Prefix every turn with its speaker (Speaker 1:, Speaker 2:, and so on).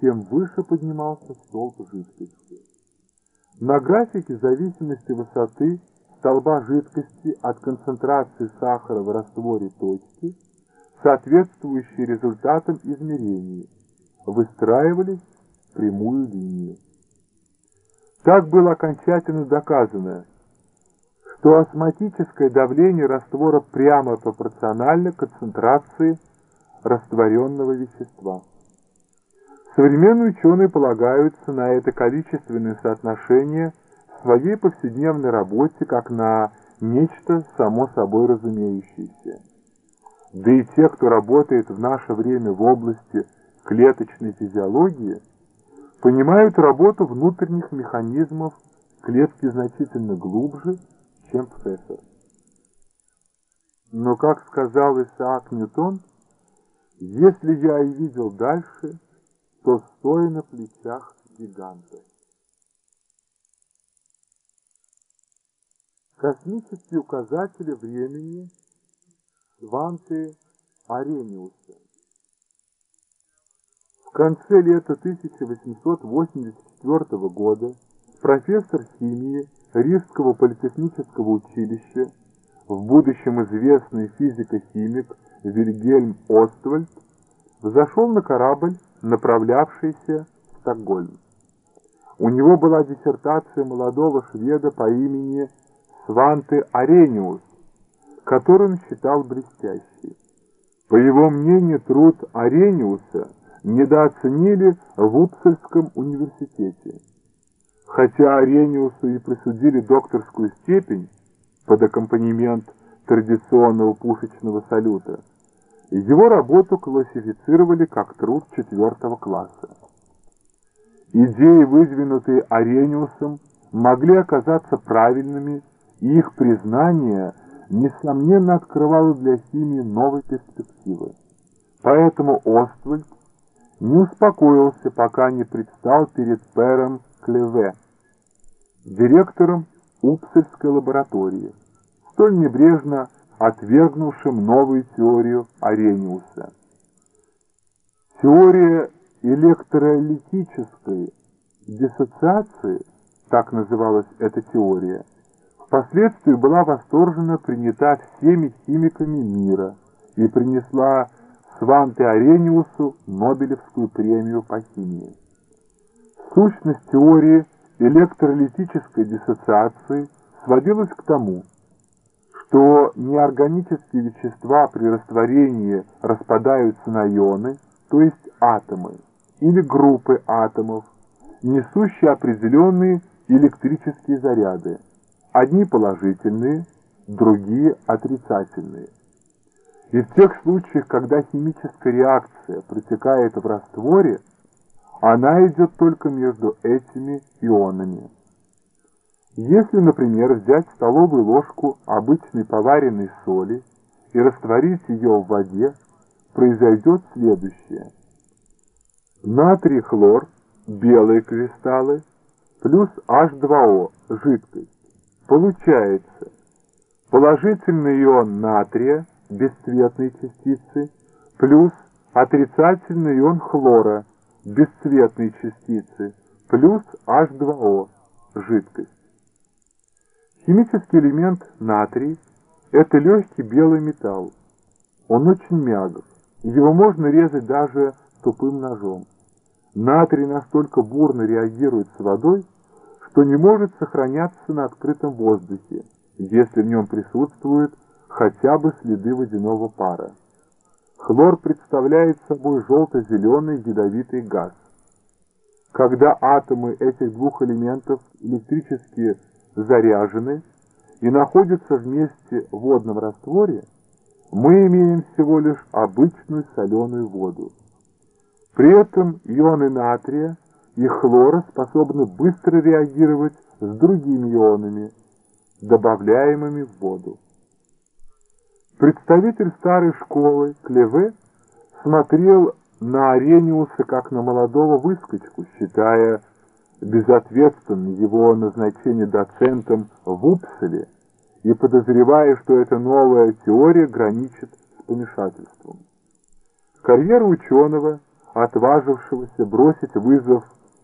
Speaker 1: тем выше поднимался столб жидкости. На графике зависимости высоты столба жидкости от концентрации сахара в растворе точки, соответствующие результатам измерений, выстраивались в прямую линию. Так было окончательно доказано, что осмотическое давление раствора прямо пропорционально концентрации растворенного вещества. Современные ученые полагаются на это количественное соотношение в своей повседневной работе как на нечто само собой разумеющееся. Да и те, кто работает в наше время в области клеточной физиологии, понимают работу внутренних механизмов клетки значительно глубже, чем Пфеффер. Но, как сказал Исаак Ньютон, если я и видел дальше, то стоя на плечах гиганта. Космические указатели времени Сванты Арениуса. В конце лета 1884 года профессор химии Рижского политехнического училища, в будущем известный физико-химик Вильгельм Оствальд, взошел на корабль, направлявшийся в Стокгольм. У него была диссертация молодого шведа по имени Сванте Арениус, который он считал блестящей. По его мнению, труд Арениуса недооценили в Упсальском университете. Хотя Арениусу и присудили докторскую степень под аккомпанемент традиционного пушечного салюта, его работу классифицировали как труд четвертого класса. Идеи, выдвинутые Арениусом, могли оказаться правильными, и их признание, несомненно, открывало для химии новые перспективы. Поэтому Оствальд не успокоился, пока не предстал перед Пером Клеве, директором Упсельской лаборатории, столь небрежно отвергнувшим новую теорию Арениуса. Теория электролитической диссоциации, так называлась эта теория, впоследствии была восторженно принята всеми химиками мира и принесла Сванте Арениусу Нобелевскую премию по химии. Сущность теории электролитической диссоциации сводилась к тому, что неорганические вещества при растворении распадаются на ионы, то есть атомы, или группы атомов, несущие определенные электрические заряды, одни положительные, другие отрицательные. И в тех случаях, когда химическая реакция протекает в растворе, она идет только между этими ионами. Если, например, взять столовую ложку обычной поваренной соли и растворить ее в воде, произойдет следующее. Натрий хлор, белые кристаллы, плюс H2O, жидкость. Получается положительный ион натрия, бесцветные частицы, плюс отрицательный ион хлора, бесцветные частицы, плюс H2O, жидкость. Химический элемент натрий – это легкий белый металл. Он очень мягок, его можно резать даже тупым ножом. Натрий настолько бурно реагирует с водой, что не может сохраняться на открытом воздухе, если в нем присутствуют хотя бы следы водяного пара. Хлор представляет собой желто-зеленый ядовитый газ. Когда атомы этих двух элементов электрически заряжены и находятся вместе в водном растворе, мы имеем всего лишь обычную соленую воду. При этом ионы натрия и хлора способны быстро реагировать с другими ионами, добавляемыми в воду. Представитель старой школы Клеве смотрел на Арениуса как на молодого выскочку, считая безответственным его назначение доцентом в Упселе и подозревая, что эта новая теория граничит с помешательством. Карьера ученого отважившегося бросить вызов